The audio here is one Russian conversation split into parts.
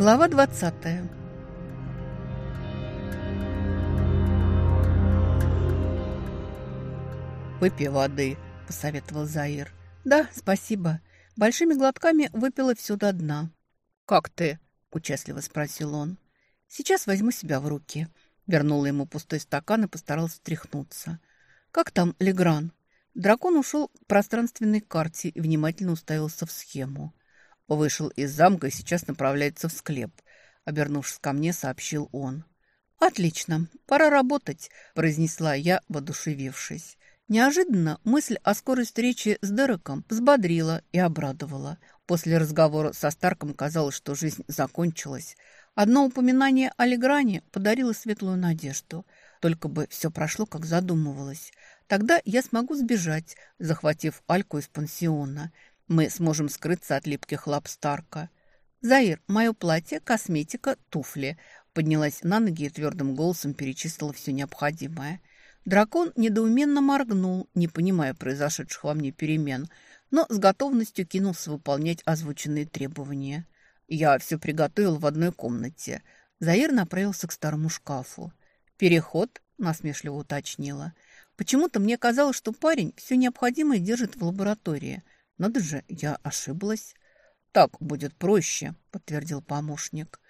Глава 20 «Выпей воды», – посоветовал Заир. «Да, спасибо». Большими глотками выпила все до дна. «Как ты?» – участливо спросил он. «Сейчас возьму себя в руки». Вернула ему пустой стакан и постарался стряхнуться. «Как там Легран?» Дракон ушел к пространственной карте и внимательно уставился в схему. Вышел из замка и сейчас направляется в склеп. Обернувшись ко мне, сообщил он. «Отлично, пора работать», – произнесла я, воодушевившись. Неожиданно мысль о скорой встрече с Дереком взбодрила и обрадовала. После разговора со Старком казалось, что жизнь закончилась. Одно упоминание о Легране подарило светлую надежду. Только бы все прошло, как задумывалось. Тогда я смогу сбежать, захватив Альку из пансиона. Мы сможем скрыться от липких лап Старка. «Заир, мое платье, косметика, туфли». Поднялась на ноги и твердым голосом перечислила все необходимое. Дракон недоуменно моргнул, не понимая произошедших во мне перемен, но с готовностью кинулся выполнять озвученные требования. Я все приготовил в одной комнате. Заир направился к старому шкафу. «Переход?» – насмешливо уточнила. «Почему-то мне казалось, что парень все необходимое держит в лаборатории. Надо же, я ошиблась». «Так будет проще», – подтвердил помощник.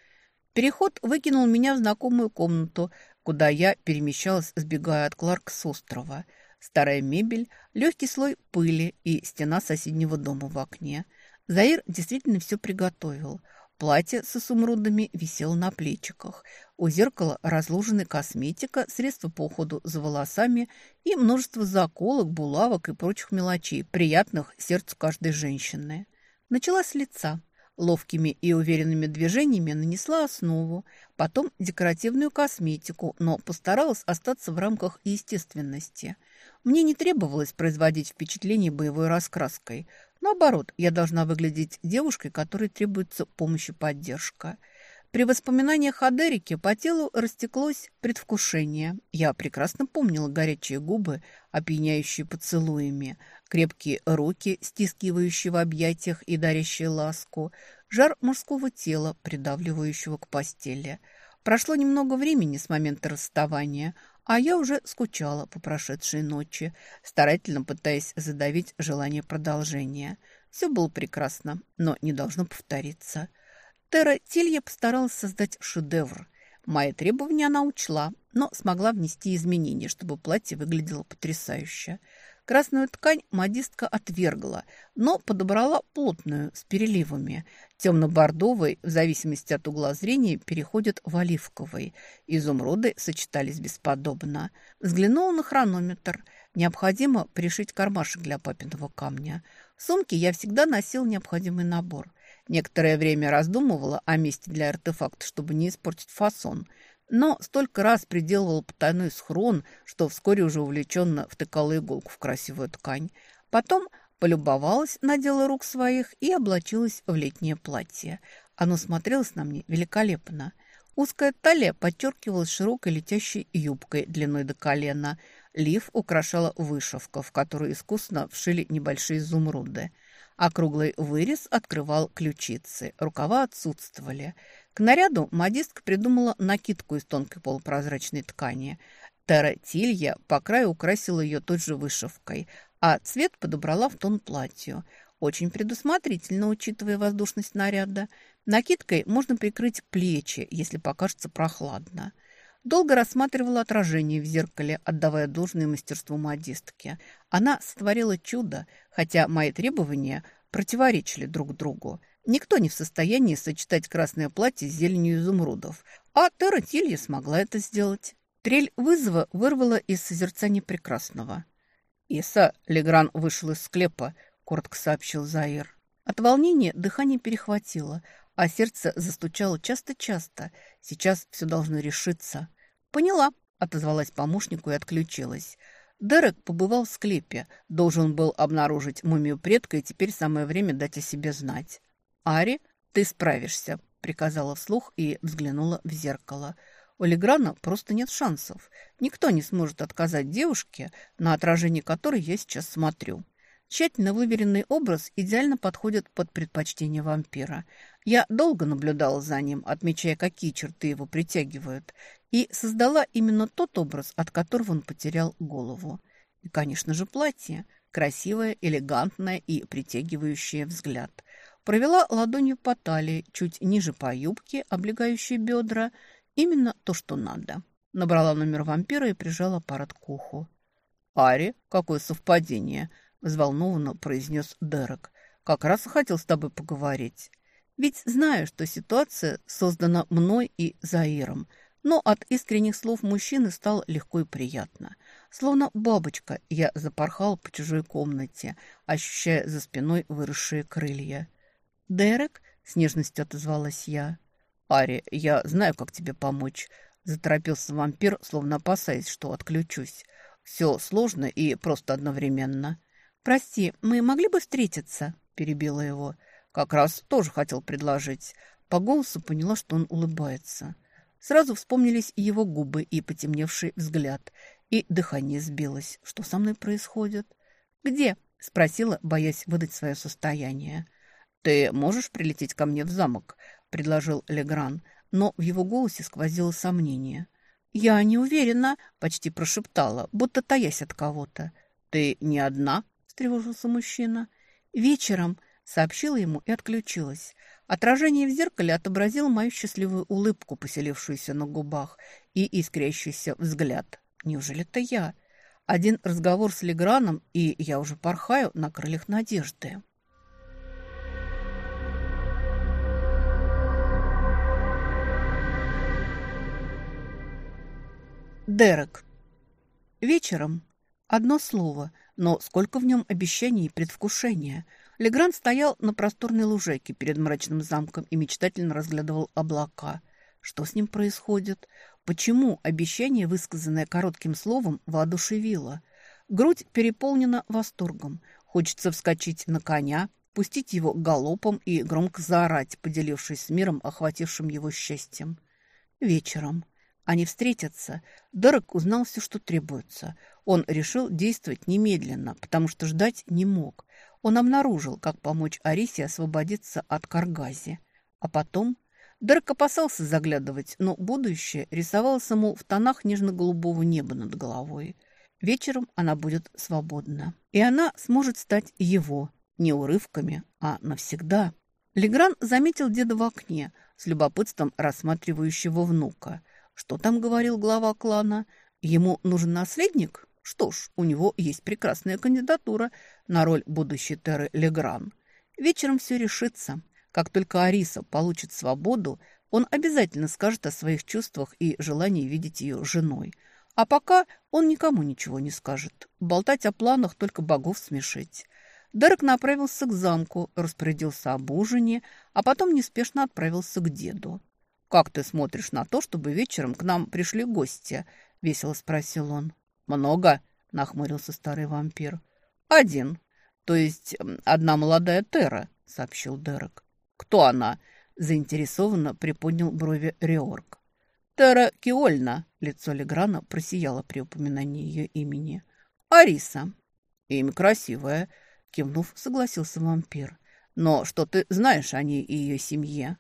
Переход выкинул меня в знакомую комнату, куда я перемещалась, сбегая от Кларк с острова. Старая мебель, легкий слой пыли и стена соседнего дома в окне. Заир действительно все приготовил. Платье с изумрудами висело на плечиках. У зеркала разложены косметика, средства по уходу за волосами и множество заколок, булавок и прочих мелочей, приятных сердцу каждой женщины. Начала с лица. Ловкими и уверенными движениями нанесла основу, потом декоративную косметику, но постаралась остаться в рамках естественности. Мне не требовалось производить впечатление боевой раскраской. Наоборот, я должна выглядеть девушкой, которой требуется помощь и поддержка – при воспоминаниях о Дереке по телу растеклось предвкушение. Я прекрасно помнила горячие губы, опьяняющие поцелуями, крепкие руки, стискивающие в объятиях и дарящие ласку, жар мужского тела, придавливающего к постели. Прошло немного времени с момента расставания, а я уже скучала по прошедшей ночи, старательно пытаясь задавить желание продолжения. Все было прекрасно, но не должно повториться. Тера Тилья постаралась создать шедевр. Мои требования она учла, но смогла внести изменения, чтобы платье выглядело потрясающе. Красную ткань модистка отвергла, но подобрала плотную, с переливами. Темно-бордовый, в зависимости от угла зрения, переходит в оливковый. Изумруды сочетались бесподобно. Взглянула на хронометр. Необходимо пришить кармашек для папиного камня. В сумке я всегда носил необходимый набор. Некоторое время раздумывала о месте для артефакта, чтобы не испортить фасон, но столько раз приделывала потайной схрон, что вскоре уже увлеченно втыкала иголку в красивую ткань. Потом полюбовалась на дело рук своих и облачилась в летнее платье. Оно смотрелось на мне великолепно. Узкая талия подчеркивалась широкой летящей юбкой длиной до колена. Лиф украшала вышивка, в которую искусно вшили небольшие изумруды. Округлый вырез открывал ключицы, рукава отсутствовали. К наряду модистка придумала накидку из тонкой полупрозрачной ткани. Тера Тилья по краю украсила ее той же вышивкой, а цвет подобрала в тон платью. Очень предусмотрительно, учитывая воздушность наряда. Накидкой можно прикрыть плечи, если покажется прохладно. Долго рассматривала отражение в зеркале, отдавая должное мастерству модистки. Она сотворила чудо, хотя мои требования противоречили друг другу. Никто не в состоянии сочетать красное платье с зеленью изумрудов, а Тера Тилья смогла это сделать. Трель вызова вырвала из созерцания прекрасного. «Иса, Легран вышел из склепа», — коротко сообщил Заир. От волнения дыхание перехватило, а сердце застучало часто-часто. Сейчас все должно решиться. «Поняла», — отозвалась помощнику и отключилась. Дерек побывал в склепе, должен был обнаружить мумию предка, и теперь самое время дать о себе знать. «Ари, ты справишься», — приказала вслух и взглянула в зеркало. У Леграна просто нет шансов. Никто не сможет отказать девушке, на отражение которой я сейчас смотрю. Тщательно выверенный образ идеально подходит под предпочтение вампира. Я долго наблюдала за ним, отмечая, какие черты его притягивают, и создала именно тот образ, от которого он потерял голову. И, конечно же, платье. Красивое, элегантное и притягивающее взгляд. Провела ладонью по талии, чуть ниже по юбке, облегающей бедра. Именно то, что надо. Набрала номер вампира и прижала аппарат к уху. «Ари, какое совпадение!» – взволнованно произнес Дерек. «Как раз хотел с тобой поговорить. Ведь знаю, что ситуация создана мной и Заиром, но от искренних слов мужчины стало легко и приятно. Словно бабочка я запорхала по чужой комнате, ощущая за спиной выросшие крылья. «Дерек?» – с нежностью отозвалась я. «Ари, я знаю, как тебе помочь», – заторопился вампир, словно опасаясь, что отключусь. «Все сложно и просто одновременно». «Прости, мы могли бы встретиться?» – перебила его. «Как раз тоже хотел предложить». По голосу поняла, что он улыбается. Сразу вспомнились его губы и потемневший взгляд, и дыхание сбилось. Что со мной происходит? «Где?» – спросила, боясь выдать свое состояние. «Ты можешь прилететь ко мне в замок?» – предложил Легран, но в его голосе сквозило сомнение. «Я не уверена», – почти прошептала, будто таясь от кого-то. «Ты не одна?» – встревожился мужчина. «Вечером», – сообщила ему и отключилась. Отражение в зеркале отобразило мою счастливую улыбку, поселившуюся на губах, и искрящийся взгляд. Неужели это я? Один разговор с Леграном, и я уже порхаю на крыльях надежды. Дерек. Вечером одно слово, но сколько в нем обещаний и предвкушения. Легран стоял на просторной лужайке перед мрачным замком и мечтательно разглядывал облака. Что с ним происходит? Почему обещание, высказанное коротким словом, воодушевило? Грудь переполнена восторгом. Хочется вскочить на коня, пустить его галопом и громко заорать, поделившись с миром, охватившим его счастьем. Вечером. Они встретятся. Дерек узнал все, что требуется. Он решил действовать немедленно, потому что ждать не мог. Он обнаружил, как помочь Арисе освободиться от Каргази. А потом Дерек опасался заглядывать, но будущее рисовалось ему в тонах нежно-голубого неба над головой. Вечером она будет свободна. И она сможет стать его, не урывками, а навсегда. Легран заметил деда в окне, с любопытством рассматривающего внука. Что там говорил глава клана? Ему нужен наследник? Что ж, у него есть прекрасная кандидатура на роль будущей Терры Легран. Вечером все решится. Как только Ариса получит свободу, он обязательно скажет о своих чувствах и желании видеть ее женой. А пока он никому ничего не скажет. Болтать о планах только богов смешить. Дерек направился к замку, распорядился об ужине, а потом неспешно отправился к деду. «Как ты смотришь на то, чтобы вечером к нам пришли гости?» – весело спросил он. «Много?» – нахмурился старый вампир. «Один. То есть одна молодая Тера», – сообщил Дерек. «Кто она?» – заинтересованно приподнял брови Риорг. «Тера Киольна», – лицо Леграна просияло при упоминании ее имени. «Ариса». «Имя красивое», – кивнув, согласился вампир. «Но что ты знаешь о ней и ее семье?»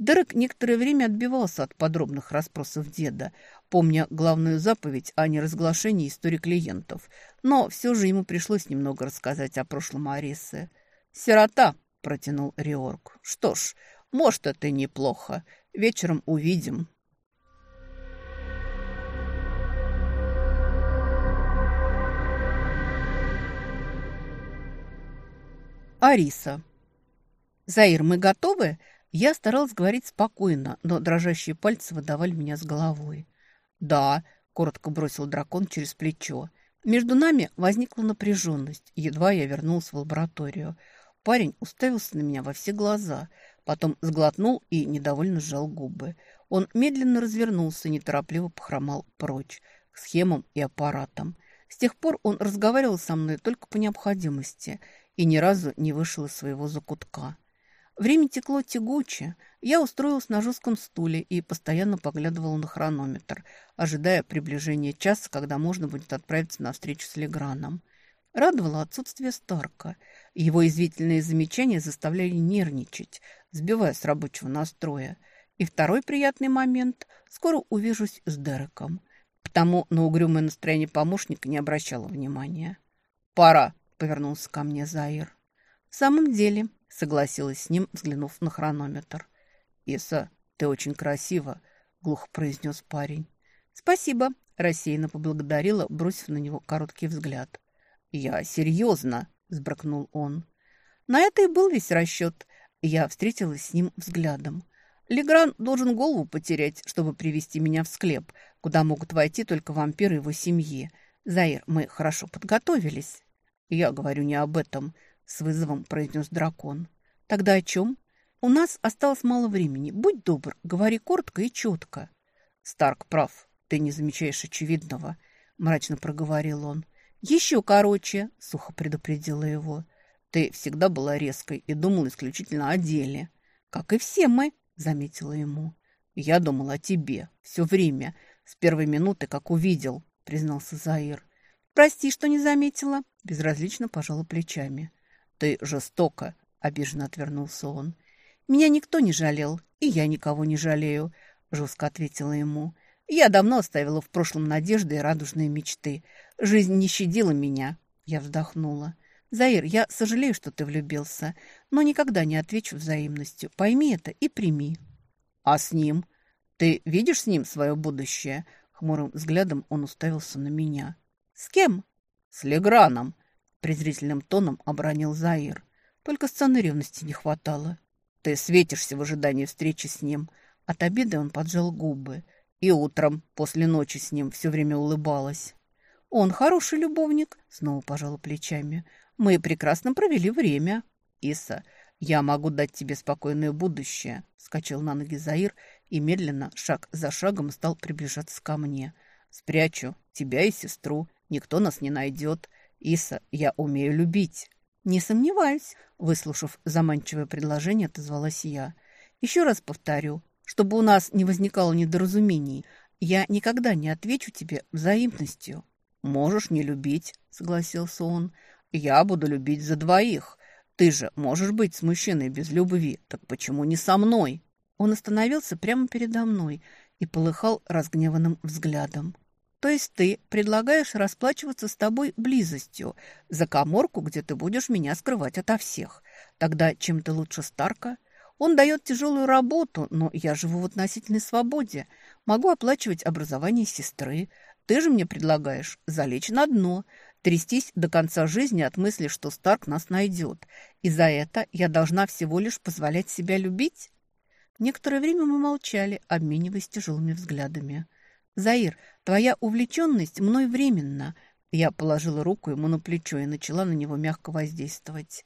Дерек некоторое время отбивался от подробных расспросов деда, помня главную заповедь о неразглашении истории клиентов, но все же ему пришлось немного рассказать о прошлом Арисы. «Сирота», – протянул Риорг. «Что ж, может, это неплохо. Вечером увидим». Ариса. «Заир, мы готовы?» Я старалась говорить спокойно, но дрожащие пальцы выдавали меня с головой. «Да», – коротко бросил дракон через плечо. Между нами возникла напряженность, едва я вернулась в лабораторию – Парень уставился на меня во все глаза, потом сглотнул и недовольно сжал губы. Он медленно развернулся, неторопливо похромал прочь, к схемам и аппаратам. С тех пор он разговаривал со мной только по необходимости и ни разу не вышел из своего закутка. Время текло тягуче. Я устроилась на жестком стуле и постоянно поглядывала на хронометр, ожидая приближения часа, когда можно будет отправиться на встречу с Леграном. Радовало отсутствие Старка. Его извительные замечания заставляли нервничать, сбивая с рабочего настроя. И второй приятный момент – скоро увижусь с Дереком. Потому на угрюмое настроение помощника не обращала внимания. «Пора!» – повернулся ко мне Заир. «В самом деле», – согласилась с ним, взглянув на хронометр. «Иса, ты очень красива», – глухо произнес парень. «Спасибо», – рассеянно поблагодарила, бросив на него короткий взгляд. «Я серьезно», – сбракнул он. На это и был весь расчет. Я встретилась с ним взглядом. Легран должен голову потерять, чтобы привести меня в склеп, куда могут войти только вампиры его семьи. Заир, мы хорошо подготовились. Я говорю не об этом, с вызовом произнес дракон. Тогда о чем? У нас осталось мало времени. Будь добр, говори коротко и четко. Старк прав. Ты не замечаешь очевидного, мрачно проговорил он. Еще короче, сухо предупредила его. Ты всегда была резкой и думала исключительно о деле. Как и все мы, заметила ему. «Я думал о тебе все время, с первой минуты, как увидел», — признался Заир. «Прости, что не заметила», — безразлично пожала плечами. «Ты жестоко», — обиженно отвернулся он. «Меня никто не жалел, и я никого не жалею», — жестко ответила ему. «Я давно оставила в прошлом надежды и радужные мечты. Жизнь не щадила меня», — я вздохнула. «Заир, я сожалею, что ты влюбился, но никогда не отвечу взаимностью. Пойми это и прими». «А с ним? Ты видишь с ним свое будущее?» Хмурым взглядом он уставился на меня. «С кем?» «С Леграном», — презрительным тоном обронил Заир. Только сцены ревности не хватало. «Ты светишься в ожидании встречи с ним». От обеда он поджал губы. И утром, после ночи с ним, все время улыбалась. «Он хороший любовник», — снова пожала плечами. Мы прекрасно провели время. Иса, я могу дать тебе спокойное будущее. Скачал на ноги Заир и медленно, шаг за шагом, стал приближаться ко мне. Спрячу тебя и сестру. Никто нас не найдет. Иса, я умею любить. Не сомневаюсь, выслушав заманчивое предложение, отозвалась я. Еще раз повторю, чтобы у нас не возникало недоразумений, я никогда не отвечу тебе взаимностью. Можешь не любить, согласился он, я буду любить за двоих. Ты же можешь быть с мужчиной без любви, так почему не со мной?» Он остановился прямо передо мной и полыхал разгневанным взглядом. «То есть ты предлагаешь расплачиваться с тобой близостью за коморку, где ты будешь меня скрывать ото всех? Тогда чем ты лучше Старка?» Он дает тяжелую работу, но я живу в относительной свободе. Могу оплачивать образование сестры. Ты же мне предлагаешь залечь на дно, трястись до конца жизни от мысли, что Старк нас найдет. И за это я должна всего лишь позволять себя любить? Некоторое время мы молчали, обмениваясь тяжелыми взглядами. «Заир, твоя увлеченность мной временна». Я положила руку ему на плечо и начала на него мягко воздействовать.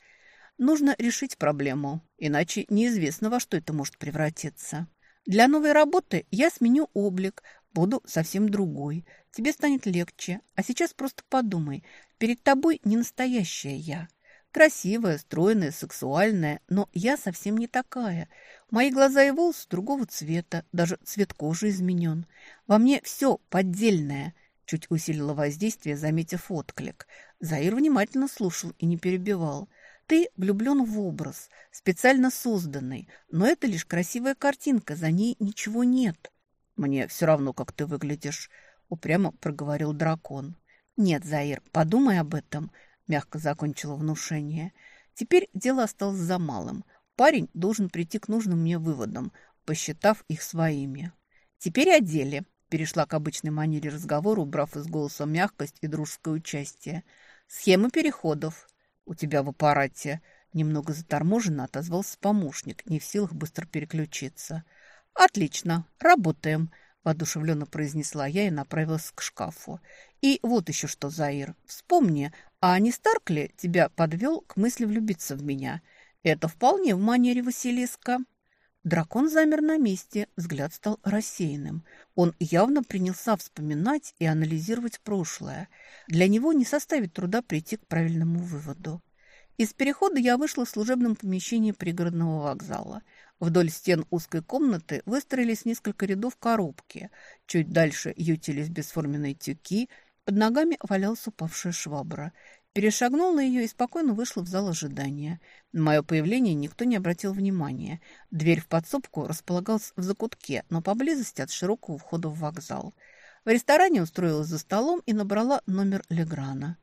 «Нужно решить проблему, иначе неизвестно, во что это может превратиться». Для новой работы я сменю облик, буду совсем другой. Тебе станет легче. А сейчас просто подумай. Перед тобой не настоящая я. Красивая, стройная, сексуальная, но я совсем не такая. Мои глаза и волосы другого цвета, даже цвет кожи изменен. Во мне все поддельное. Чуть усилила воздействие, заметив отклик. Заир внимательно слушал и не перебивал. Ты влюблен в образ, специально созданный, но это лишь красивая картинка, за ней ничего нет. Мне все равно, как ты выглядишь, упрямо проговорил дракон. «Нет, Заир, подумай об этом», – мягко закончила внушение. «Теперь дело осталось за малым. Парень должен прийти к нужным мне выводам, посчитав их своими. Теперь о деле», – перешла к обычной манере разговора, убрав из голоса мягкость и дружеское участие. «Схемы переходов. У тебя в аппарате». Немного заторможенно отозвался помощник, не в силах быстро переключиться. «Отлично, работаем», воодушевленно произнесла я и направилась к шкафу. «И вот еще что, Заир, вспомни, а не Старк ли тебя подвел к мысли влюбиться в меня? Это вполне в манере Василиска». Дракон замер на месте, взгляд стал рассеянным. Он явно принялся вспоминать и анализировать прошлое. Для него не составит труда прийти к правильному выводу. Из перехода я вышла в служебном помещении пригородного вокзала – Вдоль стен узкой комнаты выстроились несколько рядов коробки. Чуть дальше ютились бесформенные тюки, под ногами валялась упавшая швабра. перешагнула ее и спокойно вышла в зал ожидания. На мое появление никто не обратил внимания. Дверь в подсобку располагалась в закутке, но поблизости от широкого входа в вокзал. В ресторане устроилась за столом и набрала номер Леграна.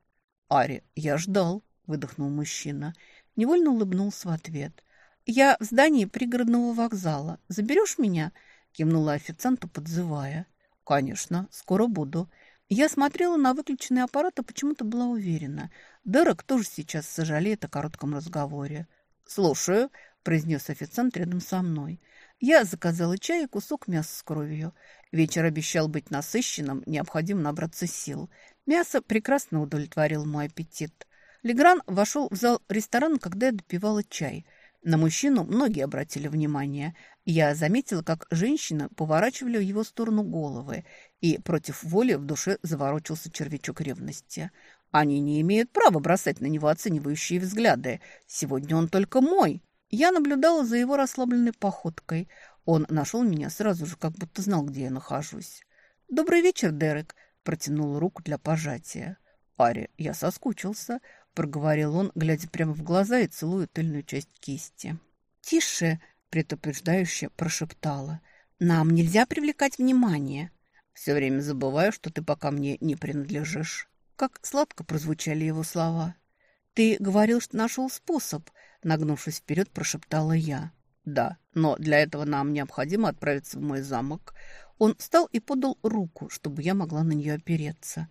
«Ари, я ждал», — выдохнул мужчина. Невольно улыбнулся в ответ. «Я в здании пригородного вокзала. Заберешь меня?» — кивнула официанту, подзывая. «Конечно, скоро буду». Я смотрела на выключенный аппарат и почему-то была уверена. Дерек тоже сейчас сожалеет о коротком разговоре. «Слушаю», – произнес официант рядом со мной. Я заказала чай и кусок мяса с кровью. Вечер обещал быть насыщенным, необходимо набраться сил. Мясо прекрасно удовлетворило мой аппетит. Легран вошел в зал ресторана, когда я допивала чай – на мужчину многие обратили внимание. Я заметила, как женщины поворачивали в его сторону головы, и против воли в душе заворочился червячок ревности. Они не имеют права бросать на него оценивающие взгляды. Сегодня он только мой. Я наблюдала за его расслабленной походкой. Он нашел меня сразу же, как будто знал, где я нахожусь. «Добрый вечер, Дерек», – протянул руку для пожатия. «Ари, я соскучился», – проговорил он, глядя прямо в глаза и целуя тыльную часть кисти. «Тише!» – предупреждающе прошептала. «Нам нельзя привлекать внимание». «Все время забываю, что ты пока мне не принадлежишь». Как сладко прозвучали его слова. «Ты говорил, что нашел способ», – нагнувшись вперед, прошептала я. «Да, но для этого нам необходимо отправиться в мой замок». Он встал и подал руку, чтобы я могла на нее опереться.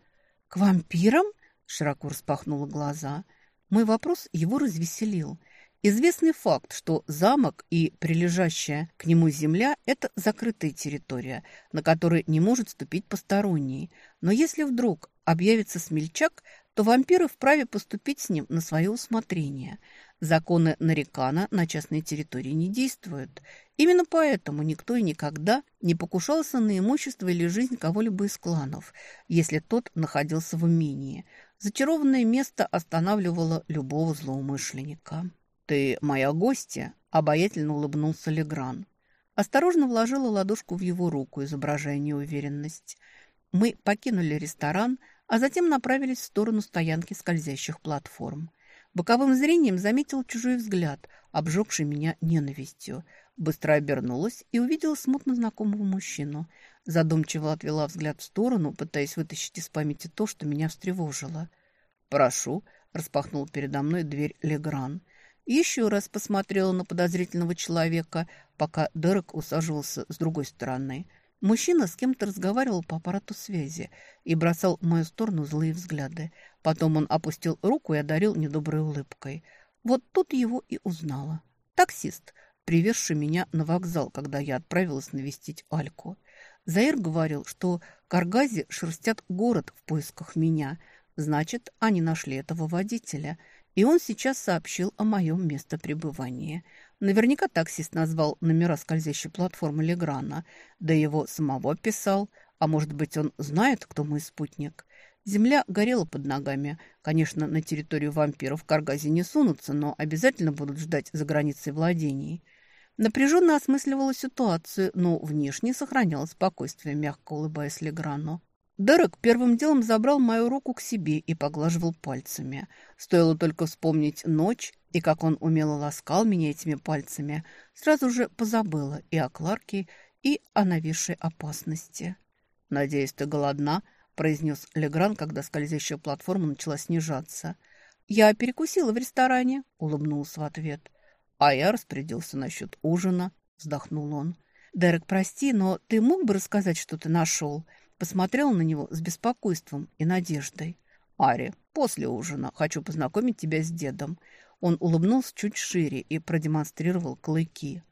«К вампирам?» Широко распахнула глаза. Мой вопрос его развеселил. Известный факт, что замок и прилежащая к нему земля – это закрытая территория, на которой не может ступить посторонний. Но если вдруг объявится смельчак, то вампиры вправе поступить с ним на свое усмотрение. Законы Нарикана на частной территории не действуют. Именно поэтому никто и никогда не покушался на имущество или жизнь кого-либо из кланов, если тот находился в умении. Зачарованное место останавливало любого злоумышленника. «Ты моя гостья», – обаятельно улыбнулся Легран. Осторожно вложила ладошку в его руку, изображая неуверенность. Мы покинули ресторан, а затем направились в сторону стоянки скользящих платформ. Боковым зрением заметил чужой взгляд, обжегший меня ненавистью. Быстро обернулась и увидела смутно знакомого мужчину. Задумчиво отвела взгляд в сторону, пытаясь вытащить из памяти то, что меня встревожило. «Прошу», — распахнул передо мной дверь Легран. Еще раз посмотрела на подозрительного человека, пока Дерек усаживался с другой стороны — Мужчина с кем-то разговаривал по аппарату связи и бросал в мою сторону злые взгляды. Потом он опустил руку и одарил недоброй улыбкой. Вот тут его и узнала. Таксист, привезший меня на вокзал, когда я отправилась навестить Альку. Заир говорил, что каргази шерстят город в поисках меня. Значит, они нашли этого водителя – и он сейчас сообщил о моем местопребывании. Наверняка таксист назвал номера скользящей платформы Леграна, да его самого писал. А может быть, он знает, кто мой спутник? Земля горела под ногами. Конечно, на территорию вампиров Каргази не сунутся, но обязательно будут ждать за границей владений. Напряженно осмысливала ситуацию, но внешне сохраняла спокойствие, мягко улыбаясь Леграну. Дерек первым делом забрал мою руку к себе и поглаживал пальцами. Стоило только вспомнить ночь и как он умело ласкал меня этими пальцами, сразу же позабыла и о Кларке, и о нависшей опасности. «Надеюсь, ты голодна?» – произнес Легран, когда скользящая платформа начала снижаться. «Я перекусила в ресторане», – улыбнулся в ответ. «А я распорядился насчет ужина», – вздохнул он. «Дерек, прости, но ты мог бы рассказать, что ты нашел?» Посмотрела на него с беспокойством и надеждой. «Ари, после ужина хочу познакомить тебя с дедом». Он улыбнулся чуть шире и продемонстрировал клыки.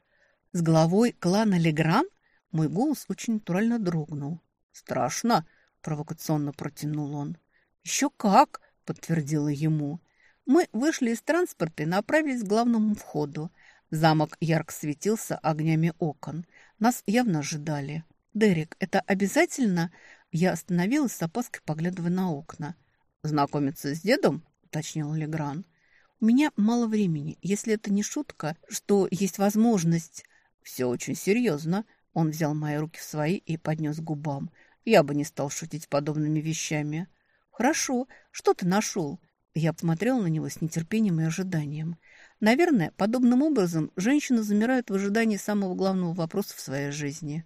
«С главой клана Легран?» Мой голос очень натурально дрогнул. «Страшно?» – провокационно протянул он. «Еще как!» – подтвердила ему. Мы вышли из транспорта и направились к главному входу. Замок ярко светился огнями окон. Нас явно ожидали. «Дерек, это обязательно?» Я остановилась с опаской, поглядывая на окна. «Знакомиться с дедом?» – уточнил Легран. «У меня мало времени. Если это не шутка, что есть возможность...» «Все очень серьезно». Он взял мои руки в свои и поднес к губам. «Я бы не стал шутить подобными вещами». «Хорошо. Что ты нашел?» Я посмотрела на него с нетерпением и ожиданием. Наверное, подобным образом женщины замирают в ожидании самого главного вопроса в своей жизни.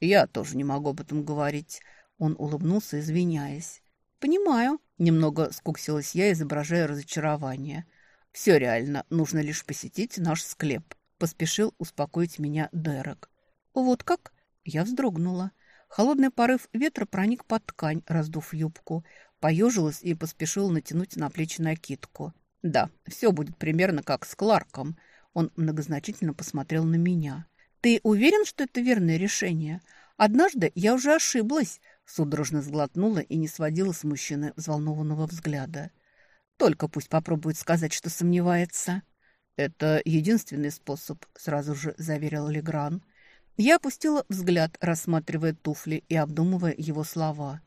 «Я тоже не могу об этом говорить», — он улыбнулся, извиняясь. «Понимаю», — немного скуксилась я, изображая разочарование. «Все реально, нужно лишь посетить наш склеп», — поспешил успокоить меня Дерек. «Вот как?» — я вздрогнула. Холодный порыв ветра проник под ткань, раздув юбку. Поежилась и поспешила натянуть на плечи накидку. «Да, все будет примерно как с Кларком». Он многозначительно посмотрел на меня. «Ты уверен, что это верное решение? Однажды я уже ошиблась», судорожно сглотнула и не сводила с мужчины взволнованного взгляда. «Только пусть попробует сказать, что сомневается». «Это единственный способ», — сразу же заверил Легран. Я опустила взгляд, рассматривая туфли и обдумывая его слова.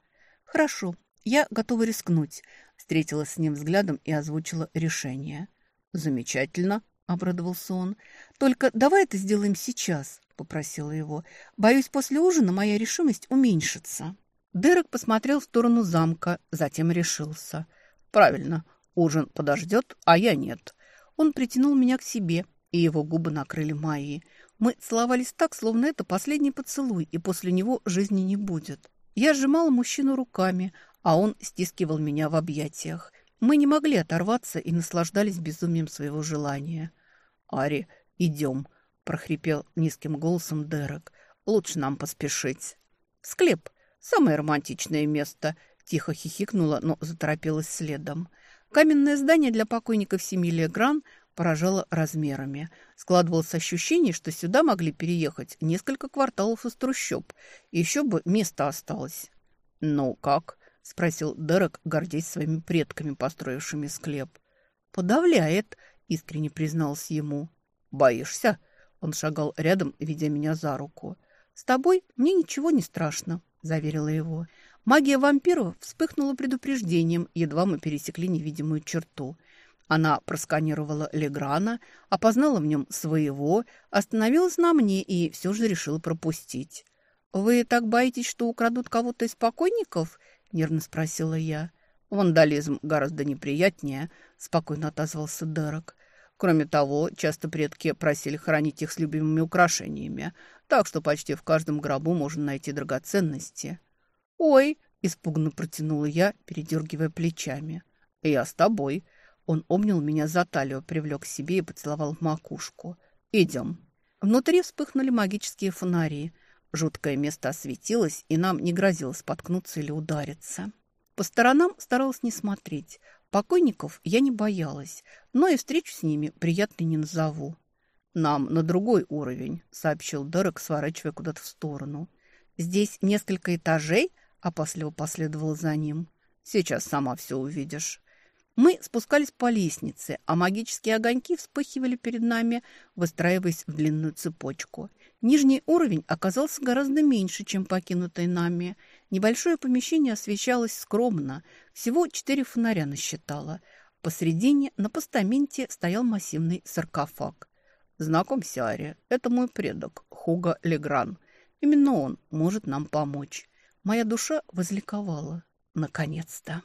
«Хорошо, я готова рискнуть. Встретилась с ним взглядом и озвучила решение. Замечательно, обрадовался он. Только давай это сделаем сейчас, попросила его. Боюсь, после ужина моя решимость уменьшится. Дерек посмотрел в сторону замка, затем решился. Правильно, ужин подождет, а я нет. Он притянул меня к себе, и его губы накрыли мои. Мы целовались так, словно это последний поцелуй, и после него жизни не будет. Я сжимала мужчину руками, а он стискивал меня в объятиях. Мы не могли оторваться и наслаждались безумием своего желания. «Ари, идем», – прохрипел низким голосом Дерек. «Лучше нам поспешить». «Склеп. Самое романтичное место», – тихо хихикнула, но заторопилась следом. Каменное здание для покойников семьи Гран поражало размерами. Складывалось ощущение, что сюда могли переехать несколько кварталов из трущоб. Еще бы место осталось. «Ну как?» – спросил Дерек, гордясь своими предками, построившими склеп. «Подавляет», – искренне признался ему. «Боишься?» – он шагал рядом, ведя меня за руку. «С тобой мне ничего не страшно», – заверила его. Магия вампиров вспыхнула предупреждением, едва мы пересекли невидимую черту. Она просканировала Леграна, опознала в нем своего, остановилась на мне и все же решила пропустить. «Вы так боитесь, что украдут кого-то из покойников?» – нервно спросила я. «Вандализм гораздо неприятнее», – спокойно отозвался Дерек. Кроме того, часто предки просили хранить их с любимыми украшениями, так что почти в каждом гробу можно найти драгоценности. «Ой!» – испуганно протянула я, передергивая плечами. «Я с тобой». Он обнял меня за талию, привлек к себе и поцеловал в макушку. «Идем». Внутри вспыхнули магические фонари – Жуткое место осветилось, и нам не грозило споткнуться или удариться. По сторонам старалась не смотреть. Покойников я не боялась, но и встречу с ними приятной не назову. «Нам на другой уровень», — сообщил Дерек, сворачивая куда-то в сторону. «Здесь несколько этажей?» — опасливо последовал за ним. «Сейчас сама все увидишь». Мы спускались по лестнице, а магические огоньки вспыхивали перед нами, выстраиваясь в длинную цепочку. Нижний уровень оказался гораздо меньше, чем покинутый нами. Небольшое помещение освещалось скромно, всего четыре фонаря насчитало. Посредине на постаменте стоял массивный саркофаг. «Знакомься, Ария, это мой предок, Хуга Легран. Именно он может нам помочь». Моя душа возликовала. Наконец-то.